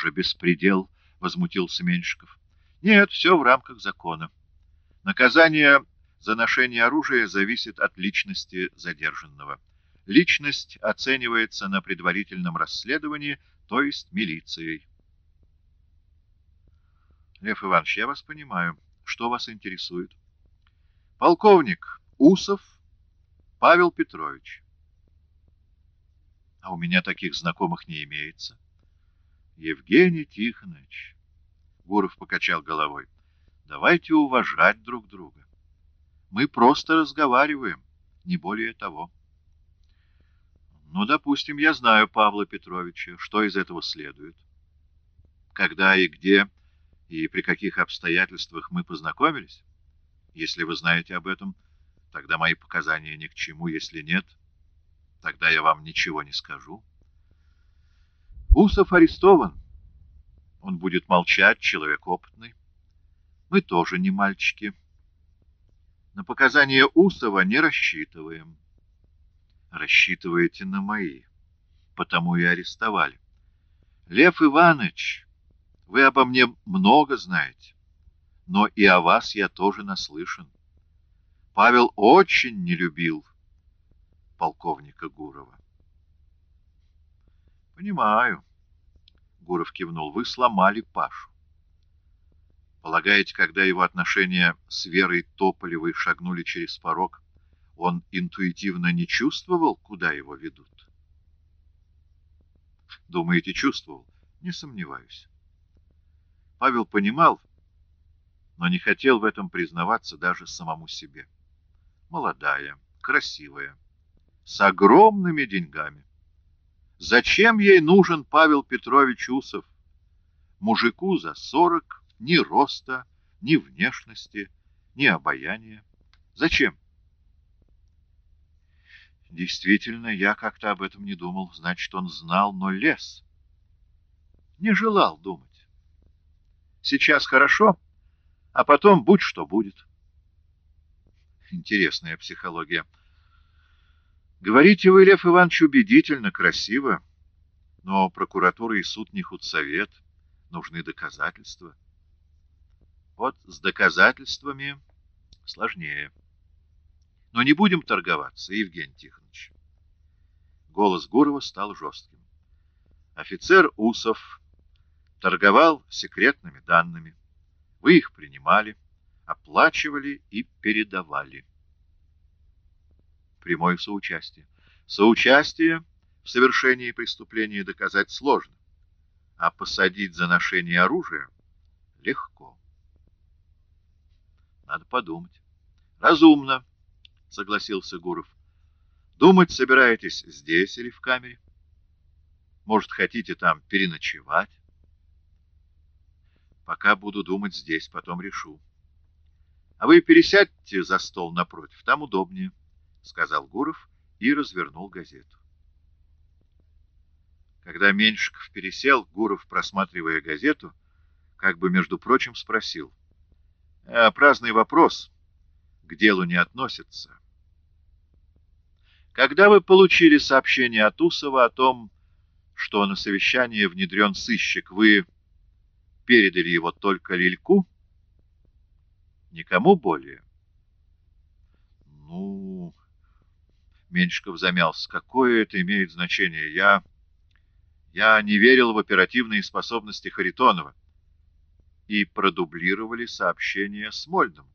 же беспредел, — возмутился Меньшиков. — Нет, все в рамках закона. Наказание за ношение оружия зависит от личности задержанного. Личность оценивается на предварительном расследовании, то есть милицией. Лев Иванович, я вас понимаю. Что вас интересует? Полковник Усов Павел Петрович. А у меня таких знакомых не имеется. Евгений Тихонович. Гуров покачал головой. Давайте уважать друг друга. Мы просто разговариваем, не более того. Ну, допустим, я знаю Павла Петровича. Что из этого следует? Когда и где и при каких обстоятельствах мы познакомились? Если вы знаете об этом, тогда мои показания ни к чему. Если нет, тогда я вам ничего не скажу. Усов арестован. Он будет молчать, человек опытный. Мы тоже не мальчики. На показания Усова не рассчитываем. Рассчитываете на мои. Потому и арестовали. Лев Иванович, вы обо мне много знаете, но и о вас я тоже наслышан. Павел очень не любил полковника Гурова. Понимаю. Гуров кивнул. Вы сломали Пашу. Полагаете, когда его отношения с Верой Тополевой шагнули через порог, он интуитивно не чувствовал, куда его ведут? Думаете, чувствовал? Не сомневаюсь. Павел понимал, но не хотел в этом признаваться даже самому себе. Молодая, красивая, с огромными деньгами. Зачем ей нужен Павел Петрович Усов? Мужику за сорок ни роста, ни внешности, ни обаяния. Зачем? Действительно, я как-то об этом не думал. Значит, он знал, но лез. Не желал думать. Сейчас хорошо, а потом будь что будет. Интересная психология. Говорите вы, Лев Иванович, убедительно, красиво, но прокуратура и суд не худсовет, нужны доказательства. Вот с доказательствами сложнее. Но не будем торговаться, Евгений Тихонович. Голос Гурова стал жестким. Офицер Усов торговал секретными данными. Вы их принимали, оплачивали и передавали. Прямое соучастие. Соучастие в совершении преступления доказать сложно, а посадить за ношение оружия легко. Надо подумать. Разумно, согласился Гуров. Думать собираетесь здесь или в камере? Может, хотите там переночевать? Пока буду думать здесь, потом решу. А вы пересядьте за стол напротив, там удобнее, сказал Гуров и развернул газету. Когда Меньшиков пересел, Гуров, просматривая газету, как бы, между прочим, спросил — а праздный вопрос к делу не относится. Когда вы получили сообщение от Усова о том, что на совещание внедрен сыщик, вы передали его только Лильку? Никому более? Ну, Меньшиков замялся. Какое это имеет значение? Я... Я не верил в оперативные способности Харитонова и продублировали сообщение с Мольным.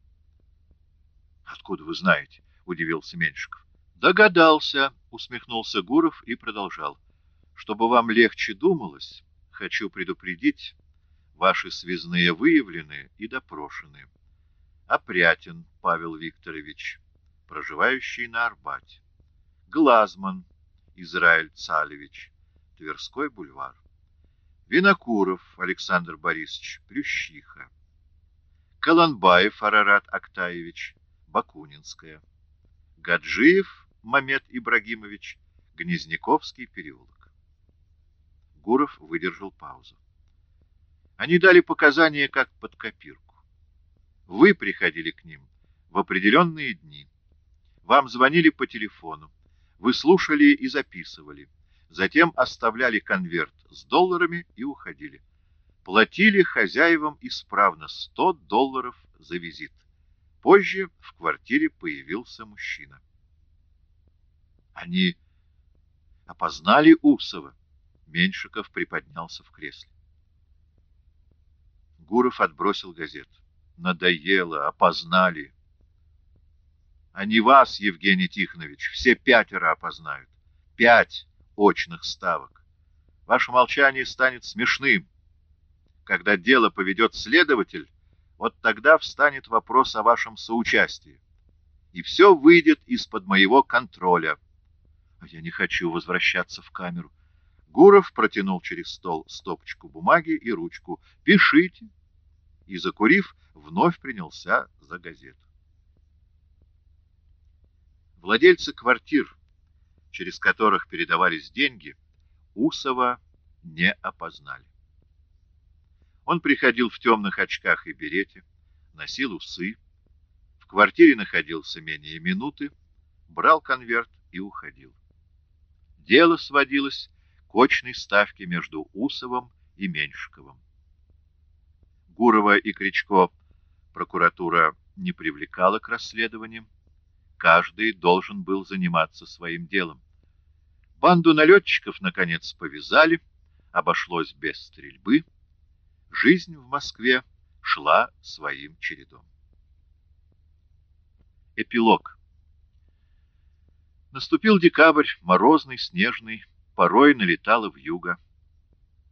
— Откуда вы знаете? — удивился Меньшиков. — Догадался, — усмехнулся Гуров и продолжал. — Чтобы вам легче думалось, хочу предупредить, ваши связные выявлены и допрошены. Опрятин Павел Викторович, проживающий на Арбате. Глазман Израиль Цалевич, Тверской бульвар. Винокуров Александр Борисович, Плющиха. Каланбаев Арарат Актаевич, Бакунинская. Гаджиев Мамед Ибрагимович, Гнезняковский переулок. Гуров выдержал паузу. Они дали показания как под копирку. Вы приходили к ним в определенные дни. Вам звонили по телефону. Вы слушали и записывали затем оставляли конверт с долларами и уходили. платили хозяевам исправно 100 долларов за визит. Позже в квартире появился мужчина. Они опознали Усова. Меньшиков приподнялся в кресле. Гуров отбросил газету. Надоело, опознали. Они вас, Евгений Тихонович, все пятеро опознают. Пять очных ставок. Ваше молчание станет смешным. Когда дело поведет следователь, вот тогда встанет вопрос о вашем соучастии. И все выйдет из-под моего контроля. А я не хочу возвращаться в камеру. Гуров протянул через стол стопочку бумаги и ручку. «Пишите!» И, закурив, вновь принялся за газету. Владельцы квартир, через которых передавались деньги, Усова не опознали. Он приходил в темных очках и берете, носил усы, в квартире находился менее минуты, брал конверт и уходил. Дело сводилось к очной ставке между Усовым и Меньшиковым. Гурова и Кричко прокуратура не привлекала к расследованиям, каждый должен был заниматься своим делом. Банду налетчиков, наконец, повязали, обошлось без стрельбы, жизнь в Москве шла своим чередом. Эпилог Наступил декабрь, морозный, снежный, порой налетало в юго.